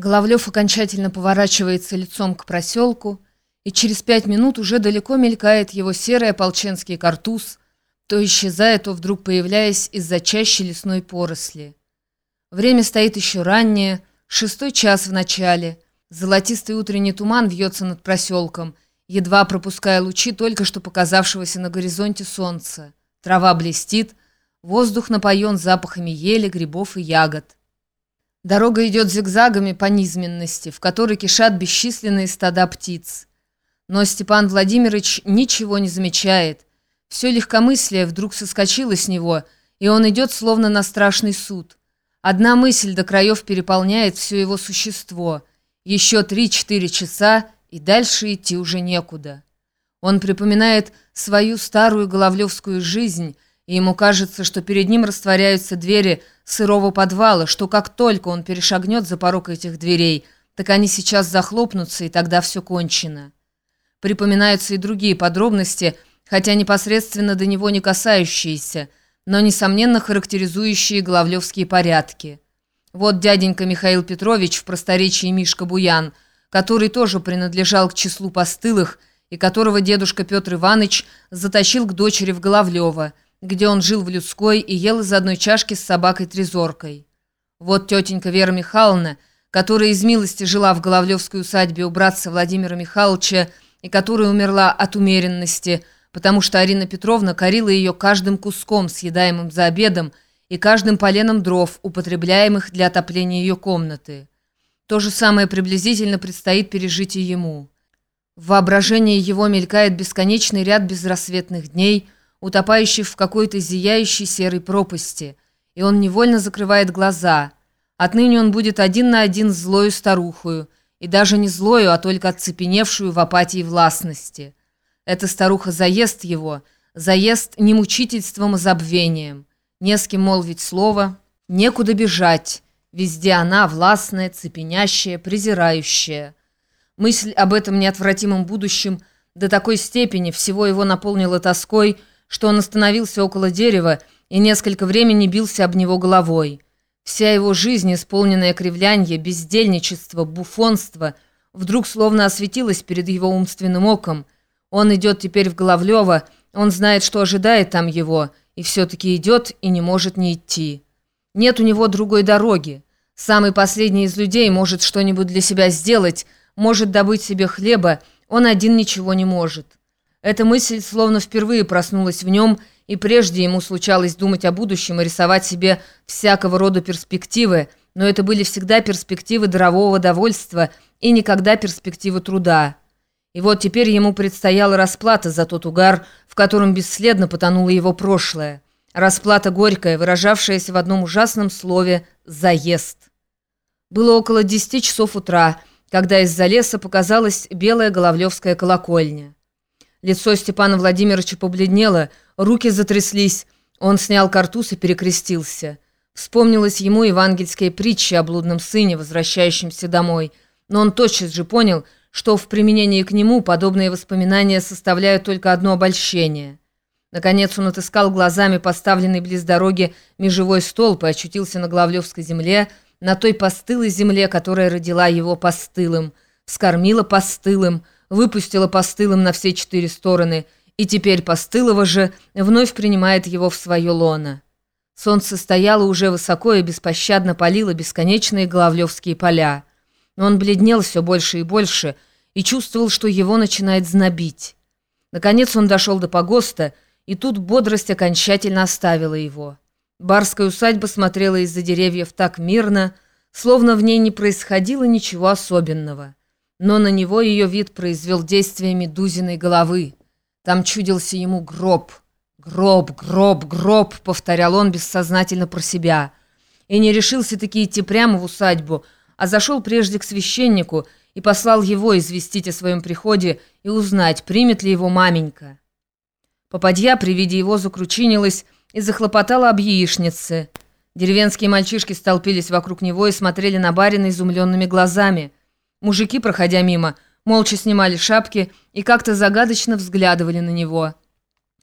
Головлев окончательно поворачивается лицом к проселку, и через пять минут уже далеко мелькает его серый ополченский картуз, то исчезая, то вдруг появляясь из-за чащи лесной поросли. Время стоит еще раннее, шестой час в начале. Золотистый утренний туман вьется над проселком, едва пропуская лучи только что показавшегося на горизонте солнца. Трава блестит, воздух напоен запахами ели, грибов и ягод. Дорога идет зигзагами по низменности, в которой кишат бесчисленные стада птиц. Но Степан Владимирович ничего не замечает. Все легкомыслие вдруг соскочило с него, и он идет словно на страшный суд. Одна мысль до краев переполняет все его существо. Еще три-четыре часа, и дальше идти уже некуда. Он припоминает свою старую головлевскую жизнь, и ему кажется, что перед ним растворяются двери сырого подвала, что как только он перешагнет за порог этих дверей, так они сейчас захлопнутся, и тогда все кончено. Припоминаются и другие подробности, хотя непосредственно до него не касающиеся, но, несомненно, характеризующие головлевские порядки. Вот дяденька Михаил Петрович в просторечии Мишка Буян, который тоже принадлежал к числу постылых, и которого дедушка Петр Иванович затащил к дочери в Головлево, где он жил в людской и ел из одной чашки с собакой-трезоркой. Вот тетенька Вера Михайловна, которая из милости жила в Головлевской усадьбе у братца Владимира Михайловича и которая умерла от умеренности, потому что Арина Петровна корила ее каждым куском, съедаемым за обедом, и каждым поленом дров, употребляемых для отопления ее комнаты. То же самое приблизительно предстоит пережить и ему. В воображении его мелькает бесконечный ряд безрассветных дней – утопающий в какой-то зияющей серой пропасти, и он невольно закрывает глаза. Отныне он будет один на один с злою старухою, и даже не злою, а только оцепеневшую в апатии властности. Эта старуха заест его, заест не мучительством, а забвением. Не с кем молвить слово, некуда бежать. Везде она, властная, цепенящая, презирающая. Мысль об этом неотвратимом будущем до такой степени всего его наполнила тоской, что он остановился около дерева и несколько времени бился об него головой. Вся его жизнь, исполненная кривлянье, бездельничество, буфонство, вдруг словно осветилась перед его умственным оком. Он идет теперь в Головлево, он знает, что ожидает там его, и все-таки идет и не может не идти. Нет у него другой дороги. Самый последний из людей может что-нибудь для себя сделать, может добыть себе хлеба, он один ничего не может. Эта мысль словно впервые проснулась в нем, и прежде ему случалось думать о будущем и рисовать себе всякого рода перспективы, но это были всегда перспективы дарового довольства и никогда перспективы труда. И вот теперь ему предстояла расплата за тот угар, в котором бесследно потонуло его прошлое. Расплата горькая, выражавшаяся в одном ужасном слове «заезд». Было около десяти часов утра, когда из-за леса показалась белая головлевская колокольня. Лицо Степана Владимировича побледнело, руки затряслись. Он снял картуз и перекрестился. Вспомнилась ему евангельская притча о блудном сыне, возвращающемся домой. Но он тотчас же понял, что в применении к нему подобные воспоминания составляют только одно обольщение. Наконец он отыскал глазами поставленный близ дороги межевой столб и очутился на Главлевской земле, на той постылой земле, которая родила его постылым, скормила постылым, выпустила постылым на все четыре стороны, и теперь постылого же вновь принимает его в свое лоно. Солнце стояло уже высоко и беспощадно палило бесконечные головлевские поля. Но он бледнел все больше и больше и чувствовал, что его начинает знобить. Наконец он дошел до погоста, и тут бодрость окончательно оставила его. Барская усадьба смотрела из-за деревьев так мирно, словно в ней не происходило ничего особенного но на него ее вид произвел действие медузиной головы. Там чудился ему гроб. «Гроб, гроб, гроб», — повторял он бессознательно про себя. И не решился-таки идти прямо в усадьбу, а зашел прежде к священнику и послал его известить о своем приходе и узнать, примет ли его маменька. Попадья при виде его закручинилась и захлопотала об яичнице. Деревенские мальчишки столпились вокруг него и смотрели на барина изумленными глазами — Мужики, проходя мимо, молча снимали шапки и как-то загадочно взглядывали на него.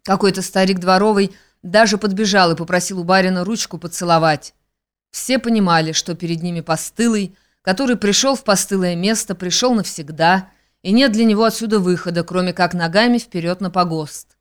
Какой-то старик дворовый даже подбежал и попросил у барина ручку поцеловать. Все понимали, что перед ними постылый, который пришел в постылое место, пришел навсегда, и нет для него отсюда выхода, кроме как ногами вперед на погост.